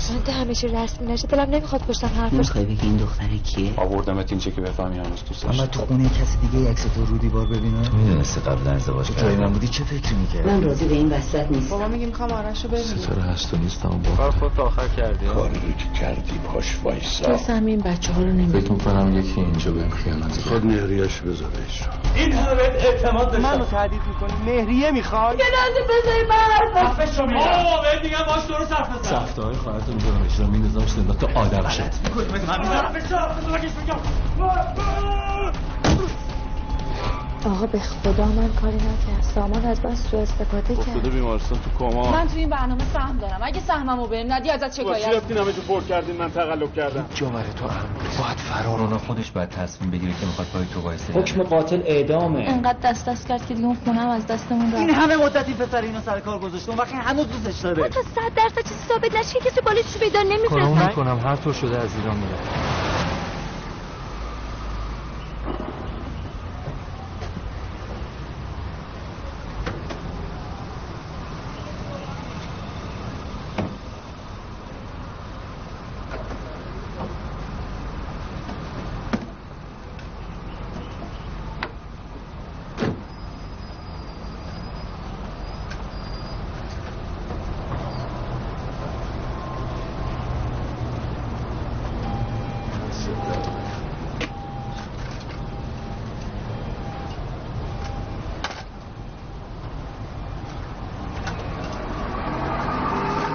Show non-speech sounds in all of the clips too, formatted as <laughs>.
تو دوست من ده همیشه رسمی نشه دلم نمی‌خواد پشتم حرف نمی‌خوای بگی این دختره کیه؟ آوردمت این چه که بفهمی هنوز دوست اما تو خونه کسی دیگه عکس تو رو دیوار ببینه؟ تو می‌دونستی قبل ازدواج تو جای من بودی چه فکری می‌کرد من راضی به این وسط نیستم. بابا میگیم می‌خوام آرش رو ببینیم ستاره هست و نیست اما کار با خود آخر کردی کاری رو که کردی پاش تو وایسا. سهمی این بچه ها رو نمی‌دونی. فکر می‌کنم یکی اینجا بهم خیانت کرد خود مهریش بذار اجرا این همه بهت اعتماد داشتم. منو تهدید می‌کنی. مهریه می‌خوای؟ یه لحظه بذاری من حرف حرفش رو میگم بهت میگم باش درست حرف بزن. سفته های خواهرت رو می‌ذارم اجرا میندازم سنت تو آدم شد آقا به خدا من کاری نکرد سامان از من سوء استفاده افتاده کرد. بیمارستان؟ تو کما من تو این برنامه سهم دارم. اگه سهممو بهم ندی ازت شکایت. رفتین همه جو پر کردین؟ من تقلب کردم. جامعه تو هم باید فرار اونا خودش باید تصمیم بگیره که می‌خواد پای تو وایسه. حکم قاتل اعدامه. انقدر دست دست کرد که دیگه اون خونم از دستمون این رفت همه مدتی پسر اینو سر کار گذاشته اون وقتی هنوز دوستش داره. تا صد درصد چیزی ثابت نشه که کسی بالش پیدا کارامو نمیفرستن می‌کنم هر طور شده از ایران میرم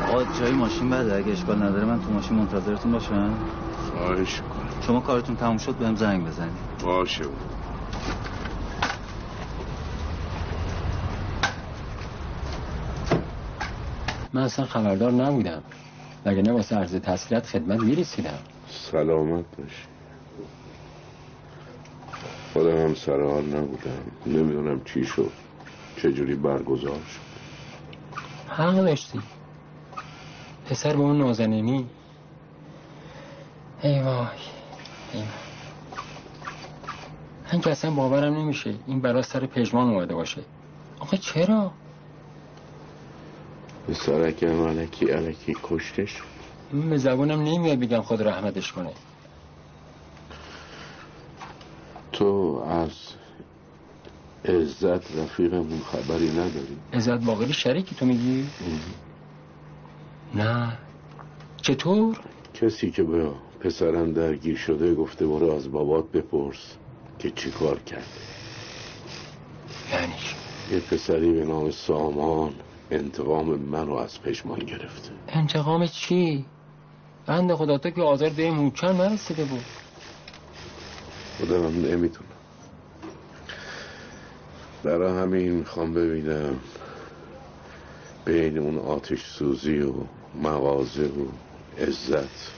آقا جای ماشین بده اگه اشکال نداره من تو ماشین منتظرتون باشم. خواهش کنم شما کارتون تموم شد بهم زنگ بزنید. باشه. من اصلا خبردار نبودم. وگرنه واسه عرض تسلیت خدمت می‌رسیدم؟ سلامت باشی. خودم هم سر حال نبودم. نمی‌دونم چی شد. چجوری برگزار شد. حق داشتی. پسر به اون نازنینی. ای وای. ای وای. من که اصلا باورم نمیشه این برا سر پژمان اومده باشه. آخه چرا؟ پسرک هم علکی علکی کشته شد من به زبونم نمیاد بگم خود رحمتش کنه. تو از عزت رفیقمون خبری نداری؟ عزت باقری شریکی تو میگی؟ نه. چطور؟ کسی که به پسرم درگیر شده گفته برو از بابات بپرس که چی کار کرده. یعنی؟ یه پسری به نام سامان انتقام منو از پشمان گرفته. انتقام چی؟ بند خدا تو که آزار به موچن نرسیده بود. خودم نمی‌تونم. برای همین می‌خوام ببینم بین اون آتش سوزی و مغازه و عزت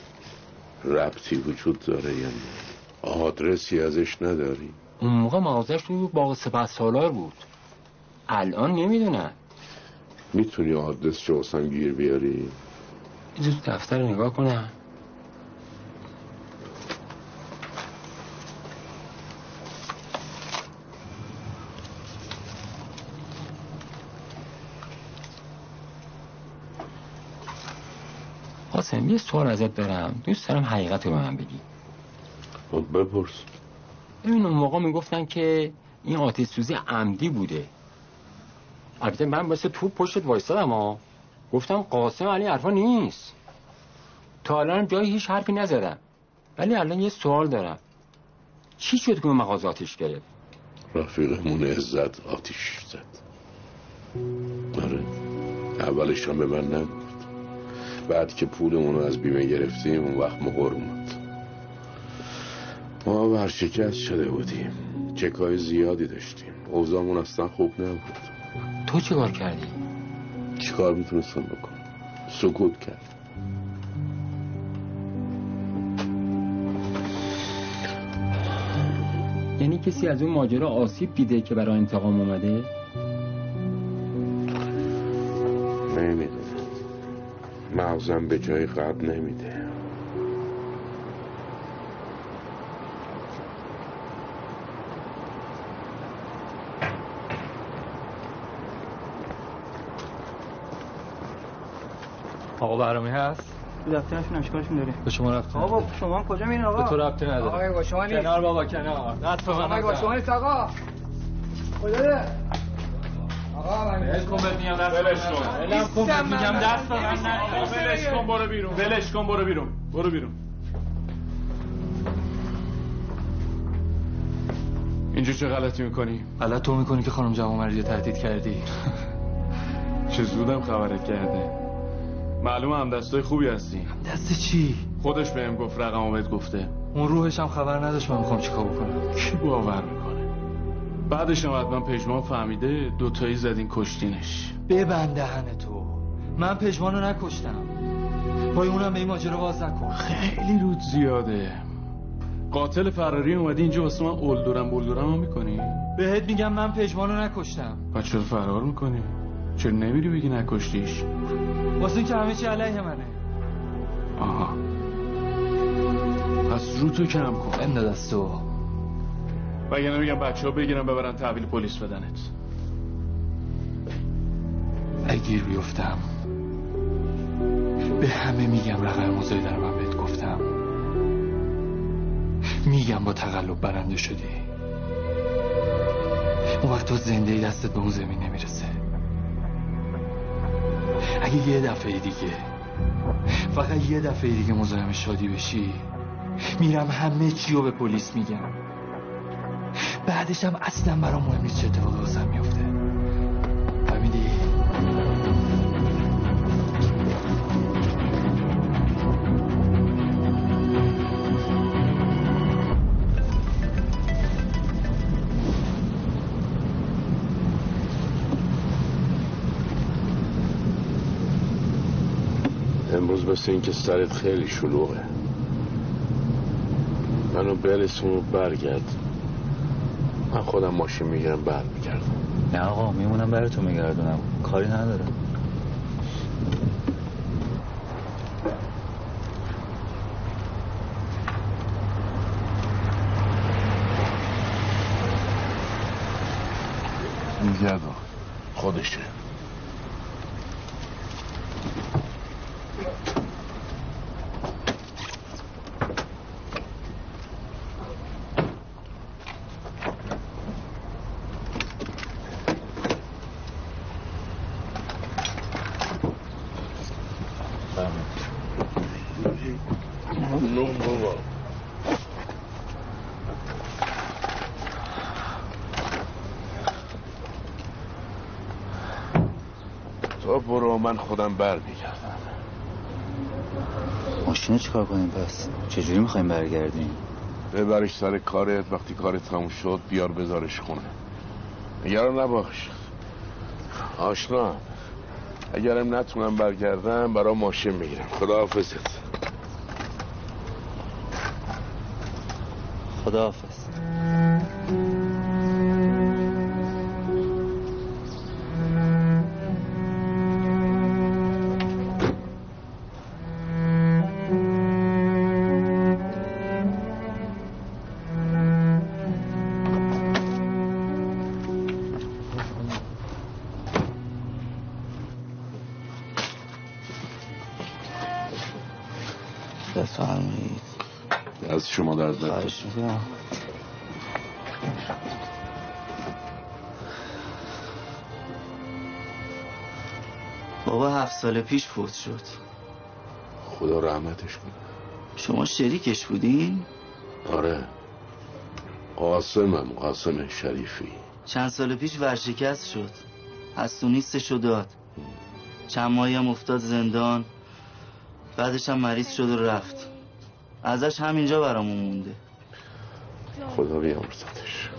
ربطی وجود داره یا نه؟ آدرسی ازش نداری؟ اون موقع مغازش تو باغ سپه سالار بود. الان نمی‌دونم می‌تونی آدرس شوسم گیر بیاری؟ زود دفتر نگاه کنم. قاسم یه سوال ازت دارم. دوست دارم حقیقت رو به من بگی. خب بپرس. ببین اون موقع می‌گفتن که این آتش سوزی عمدی بوده. البته من واسه تو پشتت وایستادم ها. گفتم قاسم علی حرفا نیست. تا الان جایی هیچ حرفی نزدم. ولی الان یه سوال دارم. چی شد که مغازه آتیش گرفت؟ رفیقمون عزت آتیش زد. آره. اولش هم به من نگفت. بعد که پولمون رو از بیمه گرفتیم اون وقت مقر اومد. ما ورشکست شده بودیم. چکای زیادی داشتیم. اوضاعمون اصلا خوب نبود. تو چی کار کردی؟ چی کار می‌تونستم بکنم؟ سکوت کرد. یعنی کسی از اون ماجرا آسیب دیده که برای انتقام اومده؟ نمی‌دونم. مغزم به جای قبل نمیده. آقا برنامه هست؟ تو دفترشون اشکالشون داره. به شما رفت آقا شما هم کجا میرین آقا؟ به تو ربطی نداره. آقا با شما نیست. کنار بابا کنار. دست به من آقا با. شما نیست آقا. من ول کن بهت میگم دست ولش کن. نزن. ولم کن. بهت میگم دست به من نزن. ولش کن برو بیرون. ولش کن برو بیرون. برو بیرون. اینجا چه غلطی می‌کنی؟ غلط تو می‌کنی که خانم جوان مردی تهدید کردی. <laughs> چه زودم خبرت کرده. معلومه هم دستای خوبی هستی. دست چی؟ خودش بهم گفت رقمو بهت گفته. اون روحش هم خبر نداشت من می‌خوام چیکار بکنم. کی باور؟ می‌کنه بعدش هم حتما پژمان فهمیده دوتایی زدین کشتینش. ببند دهن تو. من پژمانو نکشتم. پای اونم به این ماجرا باز نکن. خیلی رود زیاده. قاتل فراری اومدی اینجا واسه من اولدورم بولدورم هم می‌کنی؟ بهت میگم من پژمانو نکشتم. پس چرا فرار می‌کنی؟ چرا نمیری بگی نکشتیش؟ واسه اینکه همه چی علیه منه. آها. پس رو تو کم کن. بنده دستو وگرنه میگم بچه ها بگیرن ببرن تحویل پلیس بدنت. اگه گیر بیفتم به همه میگم رقم مزایده رو من بهت گفتم. میگم با تقلب برنده شدی. اون وقت تو زنده دستت به اون زمین نمی‌رسه. اگه یه دفعه دیگه فقط یه دفعه دیگه مزاحم شادی بشی میرم همه چی رو به پلیس میگم. بعدش هم اصلا برام مهم نیست چه اتفاقی واسم میفته فهمیدی؟ امروز مثل اینکه سرت خیلی شلوغه. منو برسون و برگرد. من خودم ماشین می‌گیرم برمیگردم. نه آقا میمونم براتون میگردونم. کاری ندارم میگردم. خودشه ممنون بابا تو برو من خودم برمیگردم. ماشینو چیکار کنیم پس؟ چجوری می‌خوایم برگردیم؟ ببرش سر کارت وقتی کارت تموم شد بیار بذارش خونه. نگران نباش. آشنا. اگرم نتونم برگردم برا ماشین می‌گیرم. خدا حافظت خداحافظ. بفرمایید بابا هفت سال پیش فوت شد. خدا رحمتش کنه. شما شریکش بودین؟ آره. قاسمم قاسم شریفی. چند سال پیش ورشکست شد. هستونیستشو داد. چند ماهی هم افتاد زندان. بعدش هم مریض شد و رفت. ازش همینجا برامون مونده. خدا بیامرزتش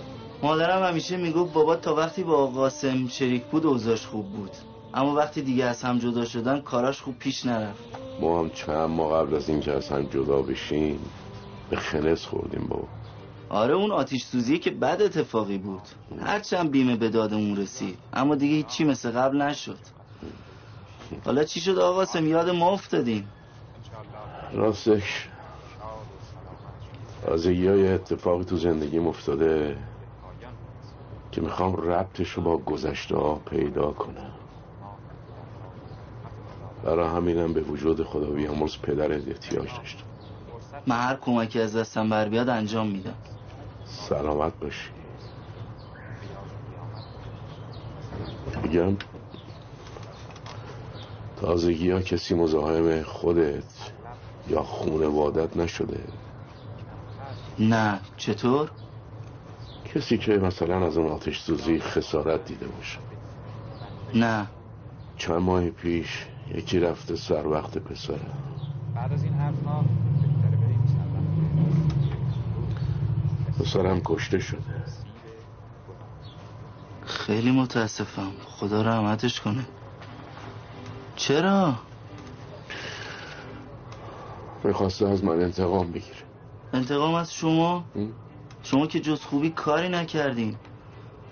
مادرم همیشه می‌گفت بابا تا وقتی با آقا قاسم شریک بود اوضاش خوب بود. اما وقتی دیگه از هم جدا شدن کاراش خوب پیش نرفت. ما هم چند ماه قبل از اینکه از هم جدا بشیم به خلص خوردیم بابا. آره اون آتیش سوزی که بد اتفاقی بود. هرچند بیمه به دادمون رسید اما دیگه هیچی مثل قبل نشد. <laughs> حالا چی شد آقا قاسم؟ یاد ما افتادیم. راستش از یه اتفاقی تو زندگیم افتاده که می‌خوام ربطش رو با گذشته ها پیدا کنم. برای همینم به وجود خدا بیامرز پدرت احتیاج داشتم. من هر کمکی از دستم بر بیاد انجام میدم. سلامت باشی. میگم تازگی ها کسی مزاحم خودت یا خونوادت نشده. نه. چطور؟ کسی که مثلا از اون آتش سوزی خسارت دیده باشه. نه. چند ماه پیش یکی رفته سر وقت پسره. بعد از این حرفا پسرم کشته شده. خیلی متاسفم. خدا رحمتش کنه. چرا؟ می‌خواسته از من انتقام بگیره. انتقام از شما؟ شما که جز خوبی کاری نکردین.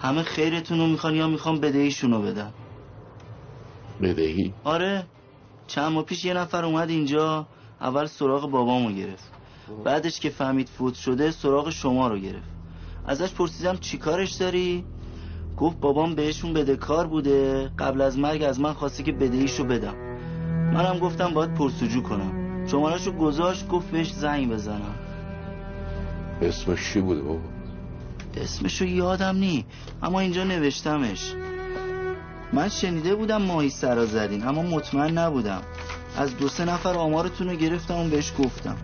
همه خیرتون رو می‌خوان یا می‌خوان بدهیشون رو بدن. بدهی؟ آره. چند ماه پیش یه نفر اومد اینجا اول سراغ بابامو گرفت. بعدش که فهمید فوت شده سراغ شما رو گرفت. ازش پرسیدم چی کارش داری؟ گفت بابام بهشون بدهکار بوده. قبل از مرگ از من خواسته که بدهیشو بدم. منم گفتم باید پرسجو کنم. شماراشو گذاشت گفت بهش زنگ بزنم. اسمش چی بوده بابا؟ اسمشو یادم نی. اما اینجا نوشتمش. من شنیده بودم ماهی سرا زدین اما مطمئن نبودم. از دو سه نفر آمارتون رو گرفتم و بهش گفتم.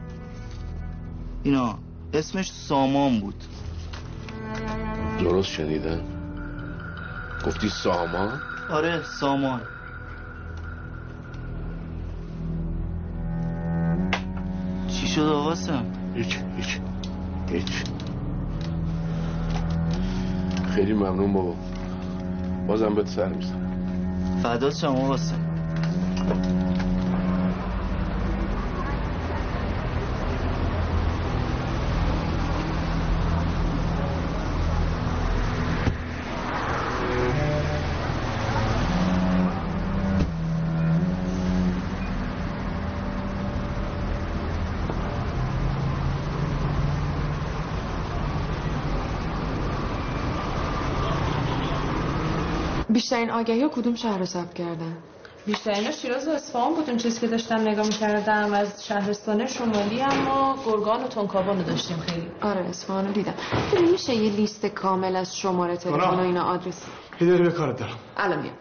اینا اسمش سامان بود. درست شنیدم. گفتی سامان؟ آره سامان. چی شد آقاسم هیچ هیچ. هیچ. خیلی ممنون بابا. بازم بهت سر می‌زنم. فدات شم آقاسم بیشترین آگهی ها کدوم شهر رو ثبت کردن؟ بیشتر شیراز و اصفهان بود. اون چیزی که داشتم نگاه می‌کردم از شهرستان شمالی اما گرگان و تنکابان رو داشتیم خیلی. آره اصفهان رو دیدم. ببین میشه یه لیست کامل از شماره تلفن و اینا آدرس؟ یه دقیقه به کارت دارم. الان میام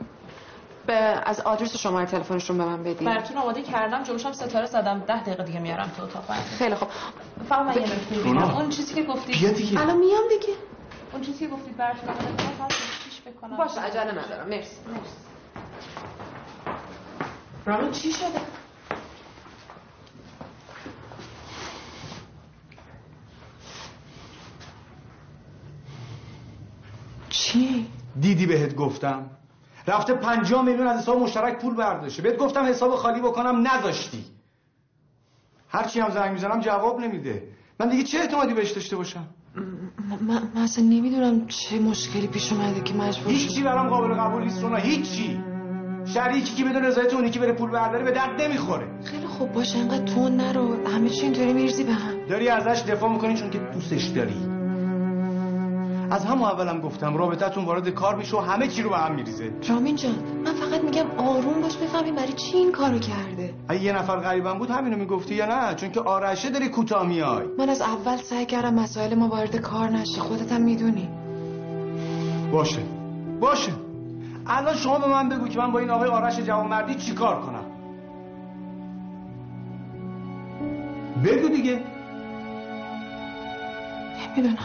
به از آدرس شماره تلفنشون به من بدین. براتون آماده کردم جلوشم ستاره زدم. ده دقیقه دیگه میارم تو اتاق. خیلی خوب. فقط من یه اون چیزی که گفتید الان میام دیگه. اون چیزی که گفتید براتون بکنم باشه عجله ندارم. مرسی. رامین چی شده؟ چی؟ دیدی بهت گفتم؟ رفته پنجاه میلیون از حساب مشترک پول برداشته. بهت گفتم حساب خالی بکنم نذاشتی. هرچی هم زنگ می‌زنم جواب نمیده. من دیگه چه اعتمادی بهش داشته باشم؟ من, من اصلا نمی‌دونم چه مشکلی پیش اومده که مجبور هیچی شدم. برام قابل قبول نیست رونا هیچی. شریکی که بدون رضایت اونی که بره پول برداره به درد نمی‌خوره. خیلی خوب باشه انقدر تو نرو. همه چی اینطوری میرزی به هم. داری ازش دفاع می‌کنی چون که دوستش داری. از همون اولم گفتم رابطتون وارد کار میشه و همه چی رو به هم میریزه. رامین جان من فقط میگم آروم باش بفهمیم برای چی این کارو کرده. اگه یه نفر غریبم بود همینو می‌گفتی یا نه؟ چون که آرشه داری کوتاه میای. من از اول سعی کردم مسائل ما وارد کار نشه. خودت هم می‌دونی. باشه. باشه. الان شما به من بگو که من با این آقای آرش جوانمردی چی کار کنم؟ بگو دیگه. نمی‌دونم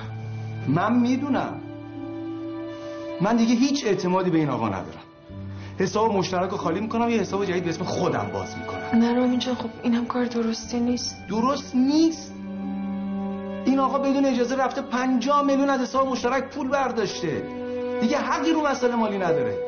من می‌دونم. من دیگه هیچ اعتمادی به این آقا ندارم. حساب مشترک رو خالی می‌کنم یه حساب جدید به اسم خودم باز می‌کنم. نه رامین جان خب اینم کار درستی نیست. درست نیست. این آقا بدون اجازه رفته پنجاه میلیون از حساب مشترک پول برداشته. دیگه حقی رو مسئله مالی نداره.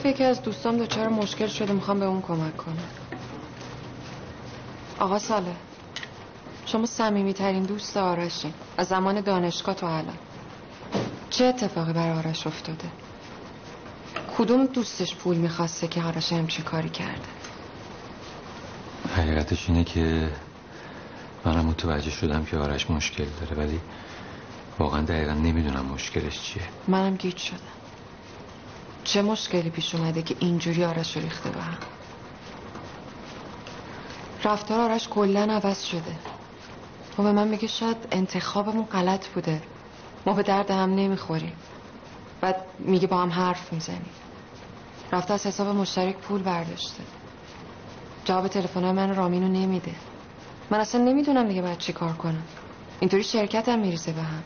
گفت یکی از دوستام دچار مشکل شده می‌خوام به اون کمک کنم. آقا ساله شما صمیمی ترین دوست آرشین. از زمان دانشگاه تا الان. چه اتفاقی برای آرش افتاده؟ کدوم دوستش پول می‌خواسته که آرش همچین کاری کرده؟ حقیقتش اینه که منم متوجه شدم که آرش مشکل داره ولی واقعا دقیقا نمی‌دونم مشکلش چیه. منم گیج شدم. چه مشکلی پیش اومده که اینجوری آرش رو ریخته به هم؟ رفتار آرش کلا عوض شده. و به من میگه شاید انتخابمون غلط بوده. ما به درد هم نمی‌خوریم. بعد میگه با هم حرف می‌زنیم. رفته از حساب مشترک پول برداشته. جواب تلفن من رامینو نمیده. من اصلا نمی‌دونم دیگه باید چی کار کنم. اینطوری شرکتم میریزه به هم.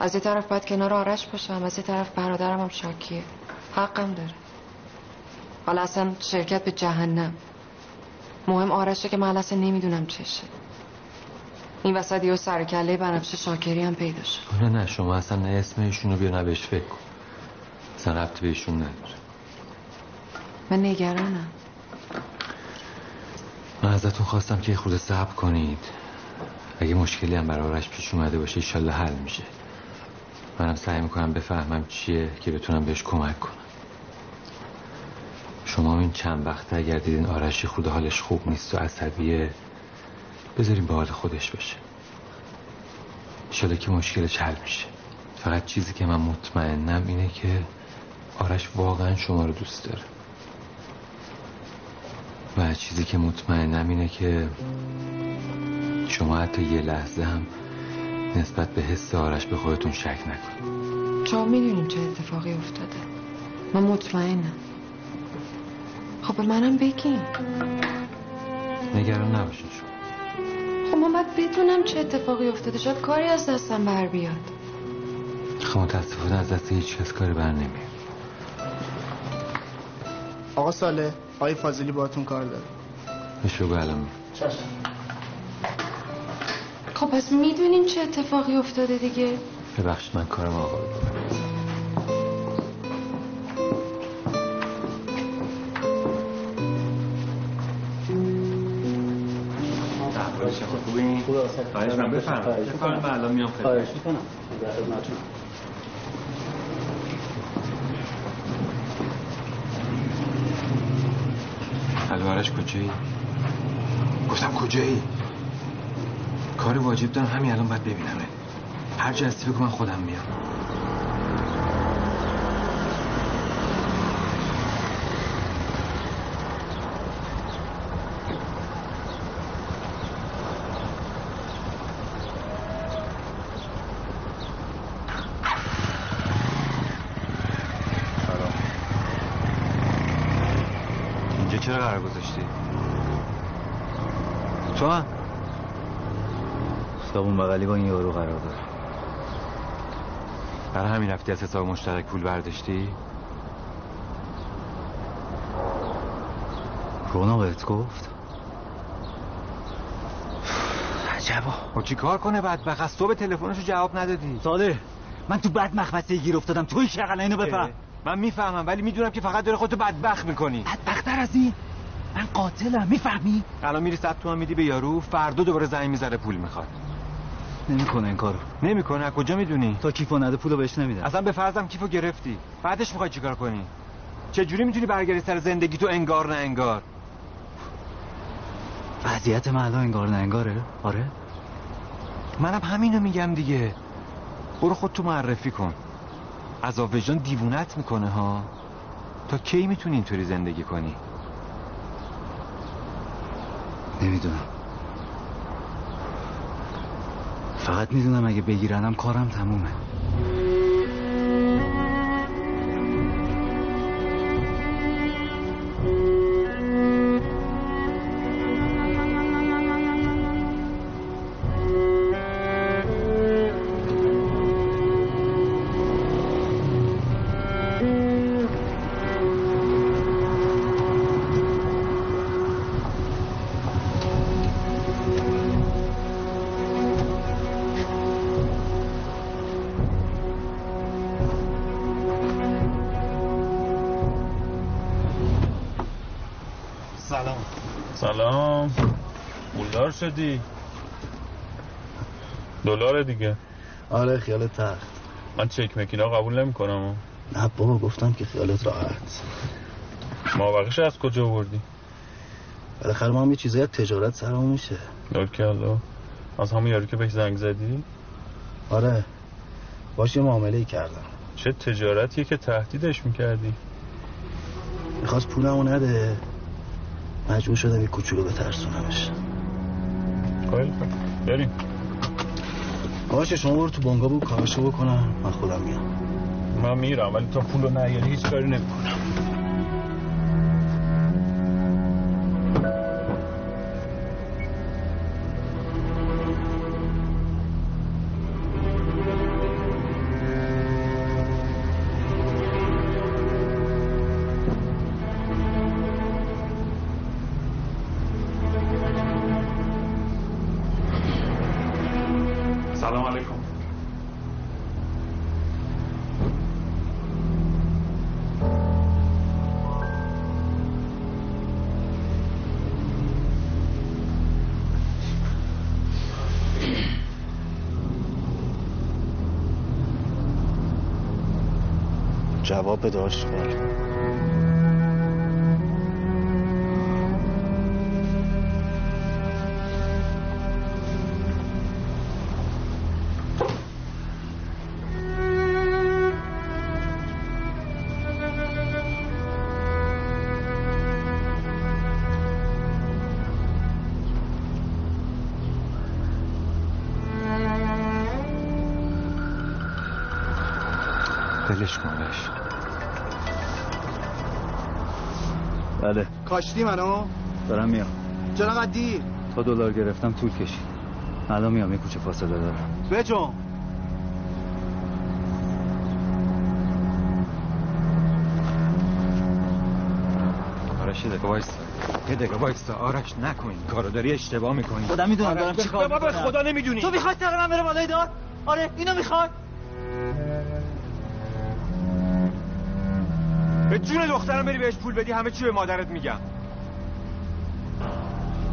از یه طرف باید کنار آرش باشم از یه طرف برادرم هم شاکیه. حقم داره. حالا اصلا شرکت به جهنم. مهم آرشه که من اصلا نمی‌دونم چشه. این وسط یه سر کله بنفشه شاکری هم پیدا شد. نه نه شما اصلا نه اسم ایشون رو بیا نه بهش فکر کن. اصلا ربط به ایشون نداره. من نگرانم. من ازتون خواستم که خورده صبر کنید. اگه مشکلی هم برای آرش پیش اومده باشه ایشالله حل میشه. منم سعی می‌کنم بفهمم چیه که بتونم بهش کمک کنم. شما این چند وقته اگر دیدین آرشی خود حالش خوب نیست و عصبیه بذاریم به حال خودش بشه شده که مشکلش حل میشه. فقط چیزی که من مطمئنم اینه که آرش واقعا شما رو دوست داره. و چیزی که مطمئنم اینه که شما حتی یه لحظه هم نسبت به حس آرش به خودتون شک نکنید. شما می‌دونین چه اتفاقی افتاده. من مطمئنم. خب به منم بگین. نگران نباشین شما. خب من باید بدونم چه اتفاقی افتاده. شاید کاری از دستم بر بیاد. خب متاسفانه از دست هیچ کس کاری بر نمیاد. آقا ساله آقای فاضلی باهاتون کار داره. بگو الان. میام. خب پس می‌دونین چه اتفاقی افتاده دیگه ببخشید من کارم آقا رو دارم. خواهش من بفرمایید. فکر کنم من الان میام خدمت. خواهش می‌کنم در خدمتتونم. الو آرش کجایی؟ گفتم کجایی؟ کار واجب دارم همین الان باید ببینمه هر جا هستی بگو من خودم میام اینجا چرا قرار گذاشتی؟ تو هم؟ خیابون بغلی با این یارو قرار داره. برای همین رفتی از حساب مشترک پول برداشتی؟ رونا بهت گفت؟ عجبا. خب چی کار کنه بدبخت؟ از تو به تلفنشو جواب ندادی. ساله من تو بد مخمسه گیر افتادم. توی شغل اینو بفهم. من می‌فهمم ولی می‌دونم که فقط داره خودتو بدبخت می‌کنی. بدبختر از این؟ من قاتلم می‌فهمی؟ الان میری صد تومن میدی به یارو فردا دوباره زنگ می‌زنه پول می‌خواد. نمی‌کنه این کارو. نمی‌کنه؟ از کجا می‌دونی؟ تا کیفو نده پولو بهش نمیده. اصلا به فرضم کیفو گرفتی. بعدش می‌خوای چیکار کنی؟ چه جوری می‌تونی برگردی سر زندگی تو انگار نه انگار؟ وضعیت من الان انگار نه انگاره. آره. منم همینو میگم دیگه. برو خود تو معرفی کن. عذاب وجدان دیوونت می‌کنه ها. تا کی می‌تونی اینطوری زندگی کنی؟ نمی‌دونم. فقط می‌دونم اگه بگیرنم کارم تمومه. شدی؟ دلار دیگه. آره خیالت تخت من چک مکینا قبول نمی کنم نه بابا گفتم که خیالت راحت. مابقیش از کجا بردی؟ بالاخره ما هم یه چیزای تجارت سرمون میشه. کلا از همون یارو که بهش زنگ زدی؟ آره. باش یه معامله کردم. چه تجارتیه که تهدیدش می‌کردی؟ می‌خواست پولمو نده. مجبور شدم یه کوچولو به خوب. بریم. باشه شما برو تو بانگا بود کارشو بکنم. من خودم میام. من میرم ولی تا پولو نیاری هیچ کاری نمی‌کنم. جواب بده آشغال کاشتی منو؟ دارم میام. چرا انقدر دیر؟ تا دلار گرفتم طول کشید. الان میام یه کوچه فاصله دارم. بجم آرش یه دقیقه وایستا. یه دقیقه وایستا. آرش نکن این کارو. داری اشتباه می‌کنی. خودم می‌دونم دارم چی کار بابا خدا نمی‌دونی. تو می‌خوای سر من بره بالای دار؟ آره اینو می‌خوای؟ به جون دخترم بری بهش پول بدی همه چی به مادرت میگم.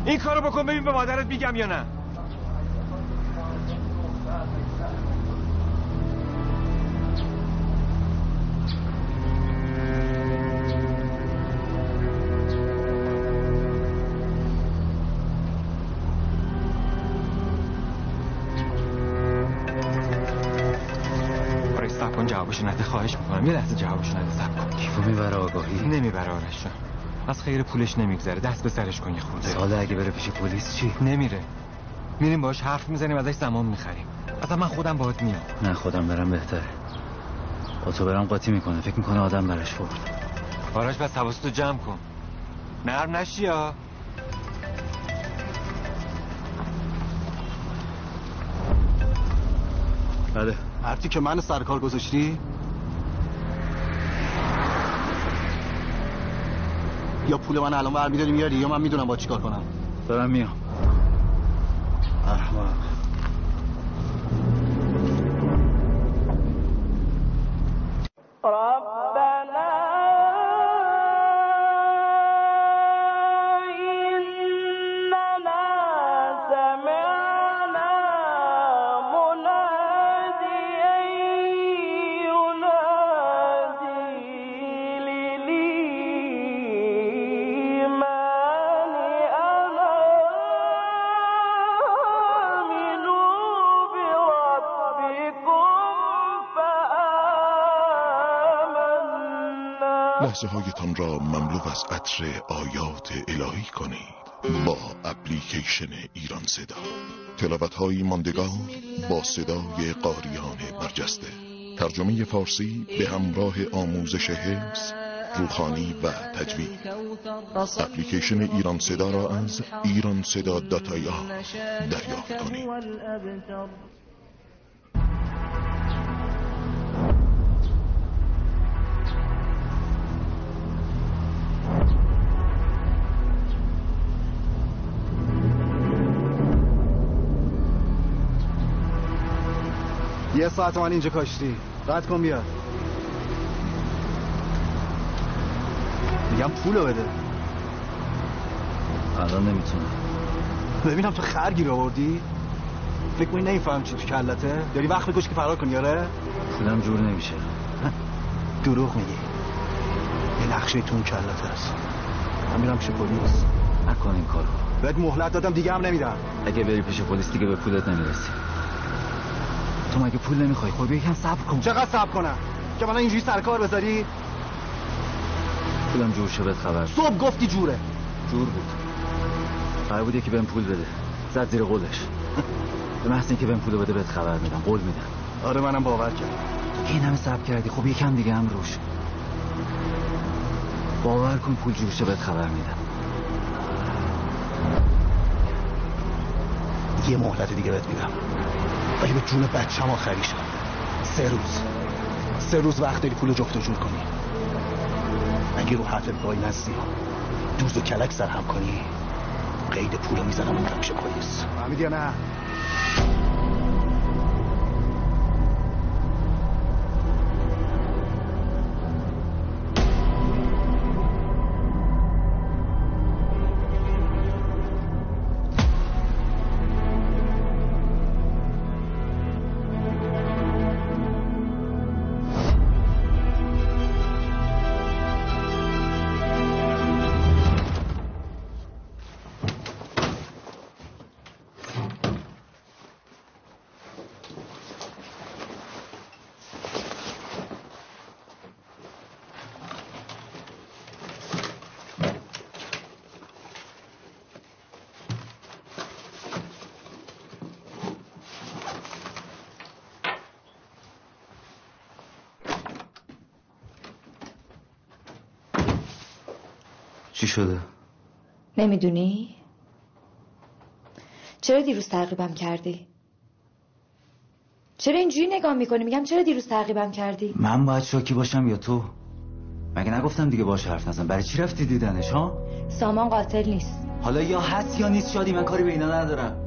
این کارو بکن ببین به مادرت میگم یا نه. جوابشو نده خواهش می‌کنم. یه لحظه جوابشو نده. صبر کن. کیفو می‌بره آگاهی؟ نمی‌بره آرش جان. از خیر پولش نمیگذره. دست به سرش کن یه خورده. ساله اگه بره پیش پلیس چی؟ نمیره. میریم باش حرف می‌زنیم ازش زمان می‌خریم. اصلا من خودم باهات میام نه خودم برم بهتره. با تو برم قاطی می‌کنه. فکر می‌کنه آدم برش فرد آرش بس حواستو جمع کن. نرم نشی یا؟ بله. هرچی که من سرکار گذاشتی؟ یا پول من الان برمیداری میاری یا من می‌دونم با چیکار کنم؟ دارم میام. احمق لحظه هایتان را مملو از عطر آیات الهی کنید. با اپلیکیشن ایران صدا. تلاوت های ماندگار با صدای قاریان برجسته. ترجمه فارسی به همراه آموزش حفظ روخانی و تجوید. اپلیکیشن ایران صدا را از ایران صدا داتایا دریافت کنید. یه ساعت من اینجا کاشتی. قطع کن بیا. میگم پولو بده. الان نمی‌تونم. ببینم تو خرگیر آوردی؟ فکر کنی نمیفهم چی تو کلته؟ داری وقت می‌کشی که فرار کنی آره؟ پولم جور نمیشه. دروغ میگی. یه نقشه تو اون کلته هست من میرم پیش پلیس. نکن این کارو. بهت مهلت دادم دیگه هم نمیدم. اگه بری پیش پلیس دیگه به پولت نمی‌رسی. تو مگه پول نمی‌خوای؟ خب یکم صبر کن. چقدر صبر کنم؟ که من اینجوری سر کار بذاری؟ پولم جور شه بهت خبر صبح گفتی جوره. جور بود. قرار بود یکی بهم پول بده. زد زیر قولش. به محض اینکه بهم پول بده بهت خبر میدم. قول میدم. آره منم باور کردم. که این همه صبر کردی؟ خب یکم دیگه هم روش. باور کن پول جور شه بهت خبر میدم. یه مهلت دیگه بهت میدم. ولی به جون بچم آخری شد سه روز. سه روز وقت داری پول جفت و جور کنی. اگه رو حرف وای نستی دوز و کلک سر هم کنی قید پول رو می‌زنم اون پیش پلیس. فهمیدی نه؟ چی شده؟ نمی‌دونی؟ چرا دیروز تعقیبم کردی؟ چرا اینجوری نگاه می‌کنی؟ میگم چرا دیروز تعقیبم کردی؟ من باید شاکی باشم یا تو مگه نگفتم دیگه باش حرف نزن برای چی رفتی دیدنش ها سامان قاتل نیست حالا یا هست یا نیست شادی من کاری به اینا ندارم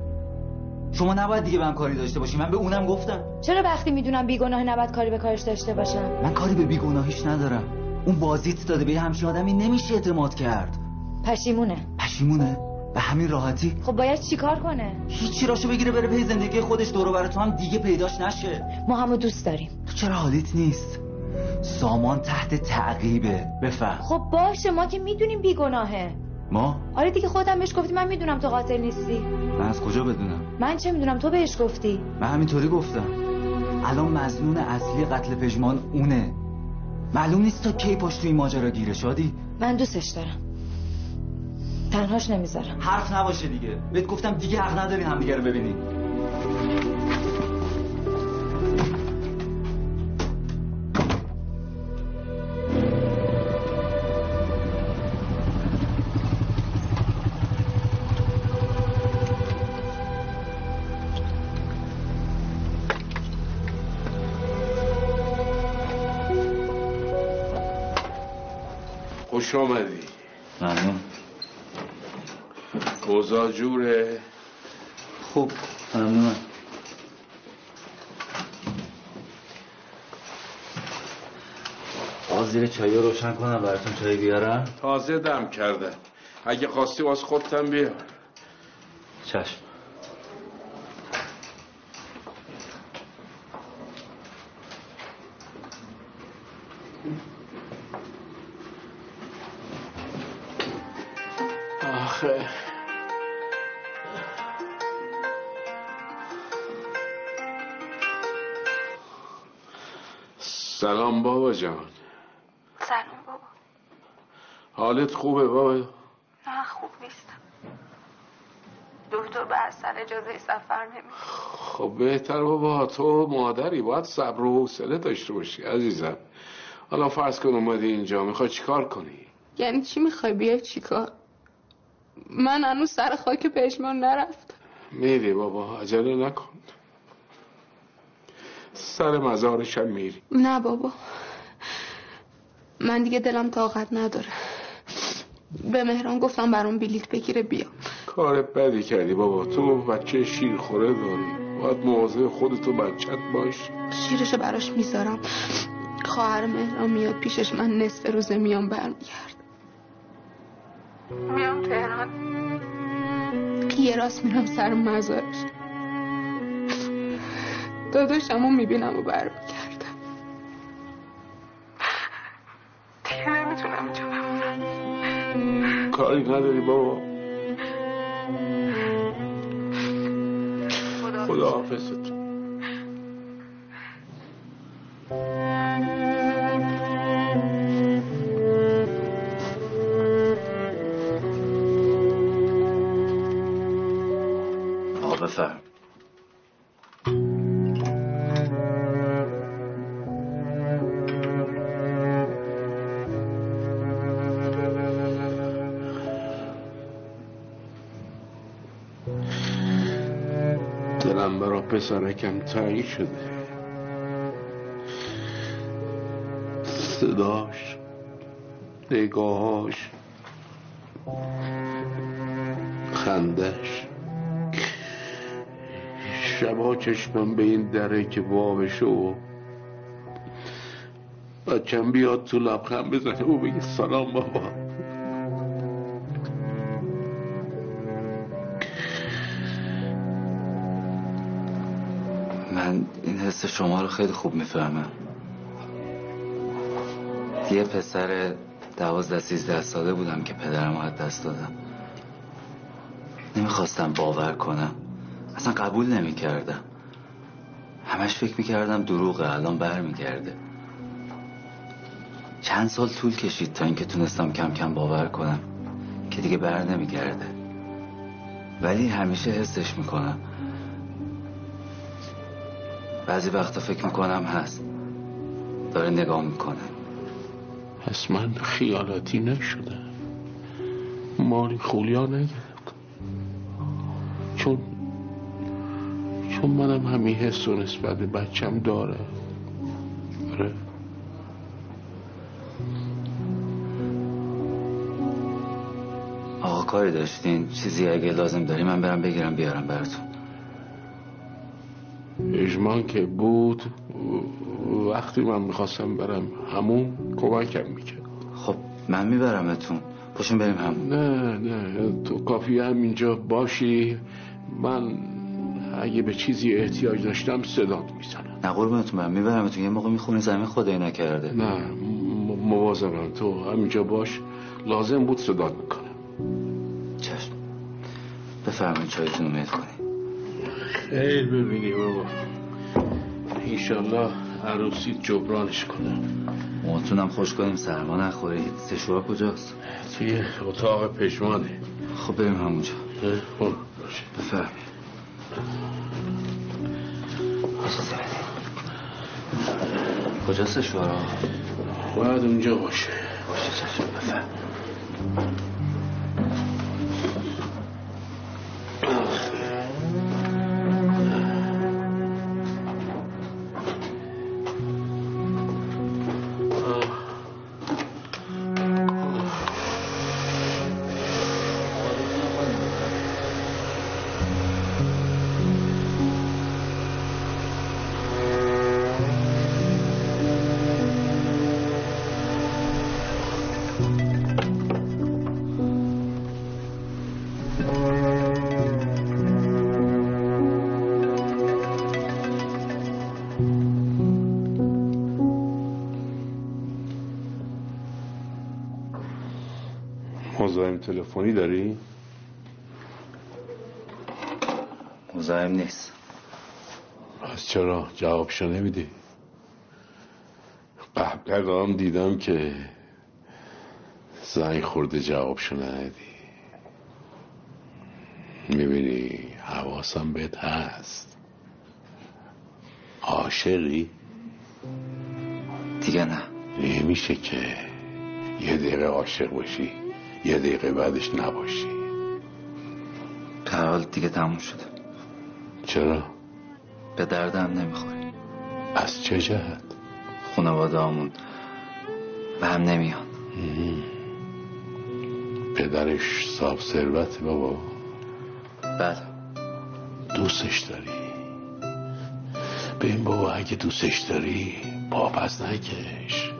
شما نباید دیگه به هم کاری داشته باشی من به اونم گفتم چرا وقتی می‌دونم بیگناه نباید کاری به کارش داشته باشم من کاری به بیگناهیش ندارم اون بازیت داده به همچین آدمی نمیشه اعتماد کرد. پشیمونه. پشیمونه؟ به همین راحتی؟ خب باید چیکار کنه؟ هیچی راشو بگیره بره پی زندگی خودش دور و تو هم دیگه پیداش نشه. ما همو دوست داریم. تو چرا حالیت نیست؟ سامان تحت تعقیبه. بفهم. خب باشه ما که می‌دونیم بیگناهه. ما؟ آره دیگه خودم بهش گفتی من می‌دونم تو قاتل نیستی. من از کجا بدونم؟ من چه می‌دونم؟ تو بهش گفتی. من همینطوری گفتم. الان مزنون اصلی قتل پژمان اونه. معلوم نیست تا کی پاش تو این ماجرا گیره شادی من دوستش دارم. تنهاش نمی‌ذارم. حرف نباشه دیگه. بهت گفتم دیگه حق ندارین همدیگه رو ببینین خوش آمدی. ممنون. اوضاع جوره خوب ممنونم. آز زیر چایی رو روشن کنم براتون چای بیارم. تازه دم کرده اگه خواستی واس خودتم بیار. چشم. حالت خوبه بابا؟ نه خوب نیستم دکتر به اصلا اجازه سفر نمی خب بهتر بابا تو مادری باید صبر و حوصله داشته باشی عزیزم. حالا فرض کن اومدی اینجا می‌خوای چیکار کنی؟ یعنی چی می‌خوای؟ بیای چیکار؟ من هنوز سر خاک پشمان نرفتم. میری بابا عجله نکن. سر مزارشم میری. نه بابا من دیگه دلم طاقت نداره. به مهران گفتم برام بلیت بگیره بیا. کار بدی کردی بابا. تو بچه شیر خوره داری. باید مواظب خودت و بچت باش. شیرشو براش می‌ذارم. خواهر مهران میاد پیشش من نصف روزه میام برمیگرد میام تهران. یه راست میرم سر مزارش. داداشمو می‌بینم و برمیگردم کاری نداری بابا. خدا حافظت پسرکم تنگ شده. صداش نگاهاش خندش. شبا چشمم به این دره که وا بشه و بچم بیاد تو لبخند بزنه و بگه سلام بابا. من این حس شما رو خیلی خوب می‌فهمم. یه پسر دوازده سیزده ساله بودم که پدرم از دست دادم. نمی‌خواستم باور کنم. اصلا قبول نمی‌کردم. همش فکر می‌کردم دروغه الان برمیگرده. چند سال طول کشید تا اینکه تونستم کم کم باور کنم که دیگه بر نمیگرده. ولی همیشه حسش می‌کنم. بعضی وقتا فکر می‌کنم هست. داره نگاه می‌کنه. پس من خیالاتی نشدم. ماری خولیا نگرد چون چون منم همین حس و نسبت به بچم داره. آره. آقا کاری داشتین؟ چیزی اگه لازم داری من برم بگیرم بیارم براتون. اجمان که بود وقتی من می‌خواستم برم همون کمکم می‌کرد. خب من میبرمتون. پاشون بریم همون. نه نه تو کافی هم اینجا باشی. من اگه به چیزی احتیاج داشتم صدات می‌زنم. نه قربونتون برم. میبرمتون. یه موقع می‌خونی زمین خدای نکرده. نه م- مواظبم تو همینجا باش. لازم بود صدات می‌کنم چشم. بفرمایید چایتون رو کنی خیر ببینی بابا. ایشالله عروسی جبرانش کنم موتونم خوش کنیم سرما نخورید سشوار کجاست؟ توی اتاق پشمانه. خب بریم همونجا. خب باشه. بفرمایید. کجا سشوار باید اونجا باشه. باشه چشم بفرم تلفنی داری؟ مزاحم نیست پس چرا جوابشو نمیدی؟ قبل هم دیدم که زنگ خورده جوابشو ندی می‌بینی حواسم بهت هست عاشقی؟ دیگه نه نمیشه که یه دقیقه عاشق باشی یه دقیقه بعدش نباشی. حال دیگه تموم شده. چرا؟ به دردم نمی‌خوری از چه جهت؟ خانواده همون به هم نمیان. پدرش صاحب ثروت بابا. بله. دوستش داری؟ به این بابا اگه دوستش داری پاپس نکش.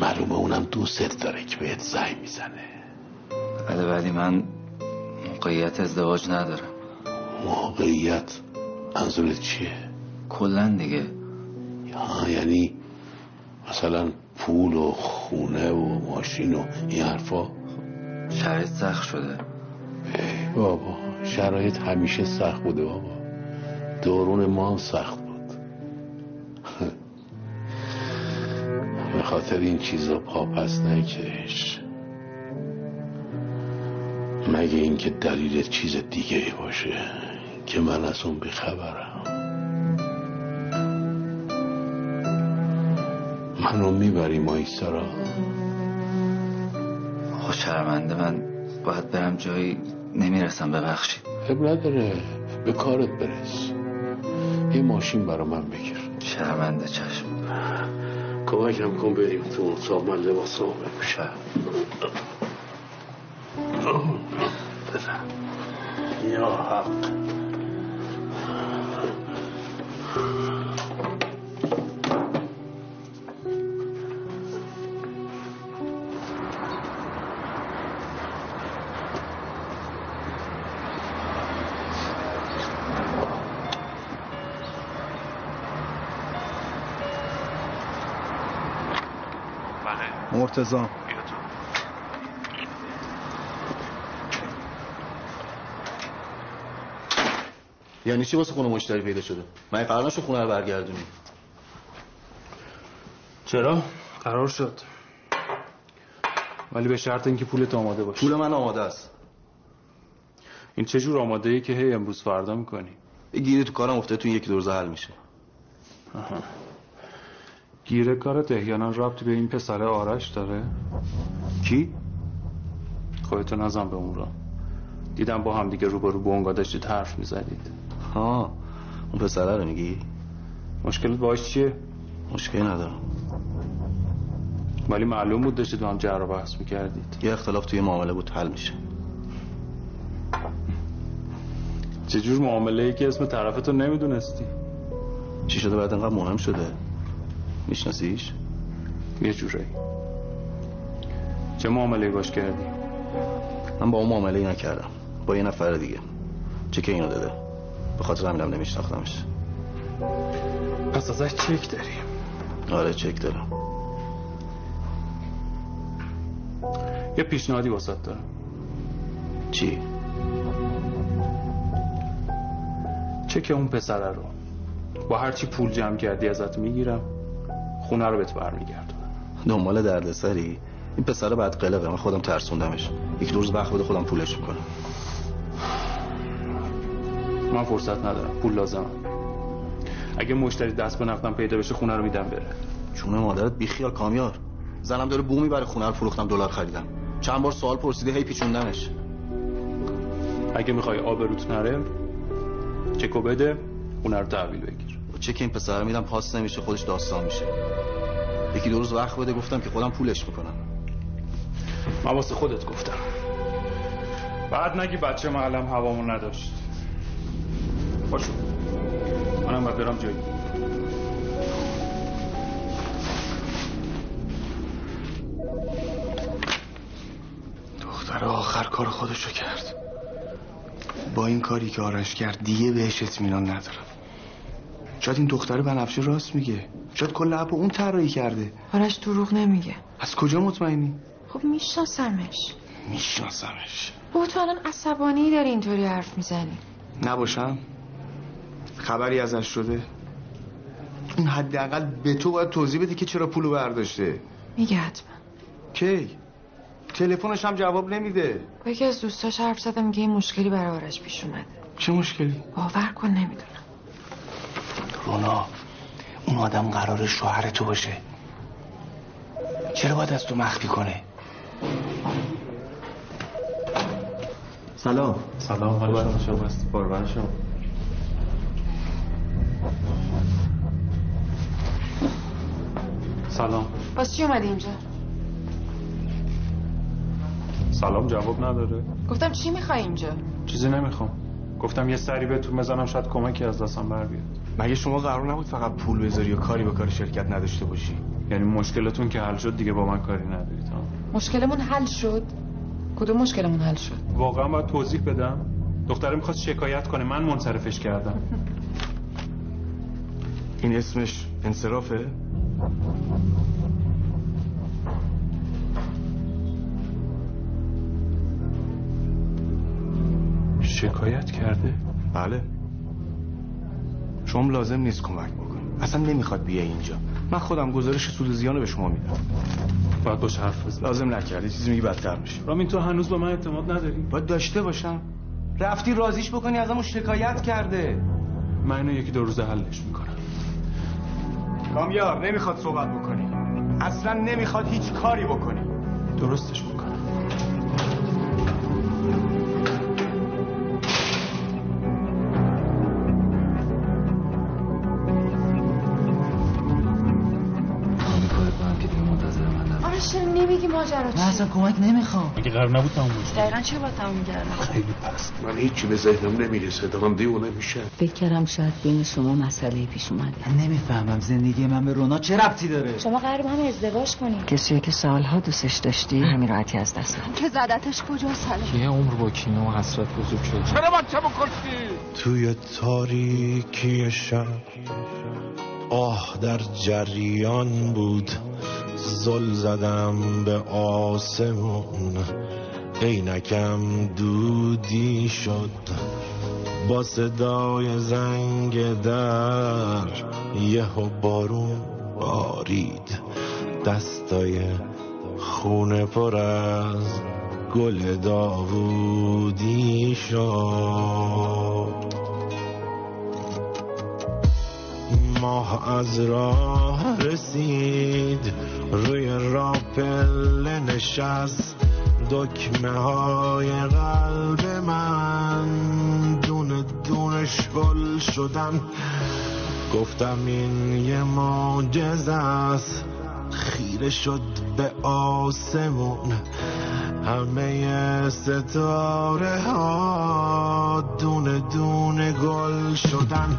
معلومه اونم دوستت داره که بهت زنگ می‌زنه. ولی من موقعیت ازدواج ندارم. موقعیت منظورت چیه؟ کلا دیگه. یعنی مثلا پول و خونه و ماشین و این حرفا؟ شرایط سخت شده. ای بابا شرایط همیشه سخت بوده بابا. دورون ما هم سخت بود. <laughs> به خاطر این چیزا پا پس نکش. مگه اینکه دلیل چیز دیگه ای باشه که من از اون بیخبرم. منو می‌بری مایسترا آقا شرمنده من باید برم جایی نمی‌رسم ببخشید. اب نداره به کارت برس. یه ماشین برا من بگیر. شرمنده چشم. کمکم کن بریم تو اون صاحب من لباسامو بپوشم یا حق مرتزا یعنی چی واسه خونه مشتری پیدا شده. من قرار نشد خونه رو برگردونی چرا؟ قرار شد. ولی به شرط اینکه پولت آماده باشه. پول من آماده است. این چه جور آماده ای که هی امروز فردا می‌کنی؟ گیری تو کارم افتاده تو این یکی دو روزه حل میشه. آها. گیره کارت احیانا ربطی به این پسر آرش داره؟ کی؟ خودتو نزن به اون را دیدم با هم دیگه روبرو بونگا داشتید حرف می‌زدید. ها اون پسره رو میگی؟ مشکلت باش چیه؟ مشکلی ندارم. ولی معلوم بود داشتید با هم جر و بحث می‌کردید. یه اختلاف توی معامله بود حل میشه. چجور معامله ای که اسم طرفتو نمی‌دونستی؟ چی شده بعد انقدر مهم شده؟ میشناسیش؟ یه جوری چه معامله باش کردی؟ من با اون معامله نکردم. با یه نفر دیگه. چک اینو داده؟ به خاطر همینم نمیشناختمش. پس ازش چک داری آره چک دارم. یه پیشنهادی واسط دارم. چی؟ چک اون پسره رو. با هرچی پول جمع کردی ازت می‌گیرم. خونه رو بهت برمیگردم دنبال دردسری؟ این پسر بعد قلقه. من خودم ترسوندمش. یک دو روز وقت بده خودم پولش می‌کنم. من فرصت ندارم. پول لازم اگه مشتری دست به نقدم پیدا بشه خونه رو میدم بره. چون مادرت بیخیال کامیار. زنم داره بو می‌بره خونه رو فروختم دلار خریدم. چند بار سوال پرسیده هی پیچوندمش اگه می‌خوای آبروت نره چکو بده خونه رو تحویل بگیر. چک این پسر میدم پاس نمیشه خودش داستان میشه. یکی دو روز وقت بده گفتم که خودم پولش می‌کنم. من واسه خودت گفتم. بعد نگی بچه معلم هوامون نداشت. باشو منم باید برم جایی. دختر آخر کار خودشو کرد. با این کاری که آرش کرد دیگه بهش اطمینان ندارم. شاید این دختر بنفشه راست میگه. شاید کل اپ اون طراحی کرده. آرش دروغ نمیگه. از کجا مطمئنی؟ خب میشناسمش. میشناسمش. با تو الان عصبانی داری اینطوری حرف می‌زنی. نباشم. خبری ازش شده. اون حداقل به تو باید توضیح بده که چرا پولو برداشته. میگه حتما. کی؟ تلفنش هم جواب نمیده. با یکی از دوستاش حرف زدم میگه این مشکلی برای آرش پیش اومده. چه مشکلی؟ باور کن نمی‌دونم. رونا اون آدم قرار شوهر تو باشه. چرا باید از تو مخفی کنه؟ سلام. سلام حال شما شما قربان شما. سلام. باز چی اومدی اینجا؟ سلام جواب نداره. گفتم چی می‌خوای اینجا؟ چیزی نمی‌خوام. گفتم یه سری بهتون بزنم شاید کمکی از دستم بر بیاد. مگه شما قرار نبود فقط پول بذاری و کاری به کار شرکت نداشته باشی؟ یعنی مشکلتون که حل شد دیگه با من کاری ندارید ها مشکلمون حل شد؟ کدوم مشکلمون حل شد؟ واقعا باید توضیح بدم. دختره می‌خواست شکایت کنه من منصرفش کردم. <laughs> این اسمش انصرافه؟ شکایت کرده؟ بله. شما لازم نیست کمک بکنی. اصلا نمی‌خواد بیه اینجا. من خودم گزارش سود و زیانو به شما میدم. باید باش حرف بزن لازم نکردی. چیزی میگی بدتر میشه. رامین تو هنوز با من اعتماد نداری؟ باید داشته باشم. رفتی رازیش بکنی ازمون شکایت کرده. من اینو یکی دو روز حلش می‌کنم. کامیار نمی‌خواد صحبت بکنی. اصلا نمی‌خواد هیچ کاری بکنی. درستش می‌کنم. ماجرا من اصلا کمک نمی‌خوام. اگه قرار نبود تموم بشه؟ دقیقا چه با تموم میگردم خیلی پست. من هیچی به ذهنم نمی‌رسه دارم دیوونه میشه فکر کردم شاید بین شما مسئله پیش اومده. من نمی‌فهمم زندگی من به رونا چه ربطی داره؟ شما قرار با هم ازدواج کنید کسی که سالها دوستش داشتی همین راحتی از دست داد. که زدتش کجا سلام یه عمر با کینه و حسرت بزرگ شد چرا بچه‌مو کشتی؟ توی تاریکی شب آه در جریان بود. زل زدم به آسمون. عینکم دودی شد. با صدای زنگ در یهو بارون بارید. دستای خونه پر از گل داوودی شد. ماه از راه رسید. روی راپل نشست. دکمه های قلب من. دونه دونش گل شدن. گفتم این یه معجزه است. خیره شد به آسمون. همه ستاره ها دونه دونه گل شدن.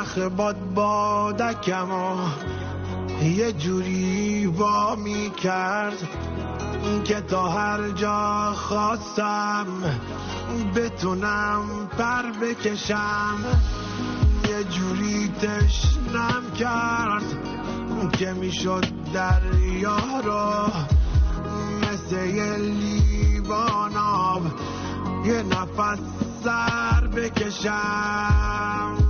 نخ باد بادکم یه جوری وا می کرد که تا هر جا خواستم بتونم پر بکشم. یه جوری تشنم کرد که می‌شد دریا رو مثل یه لیوان آب یه نفس سر بکشم.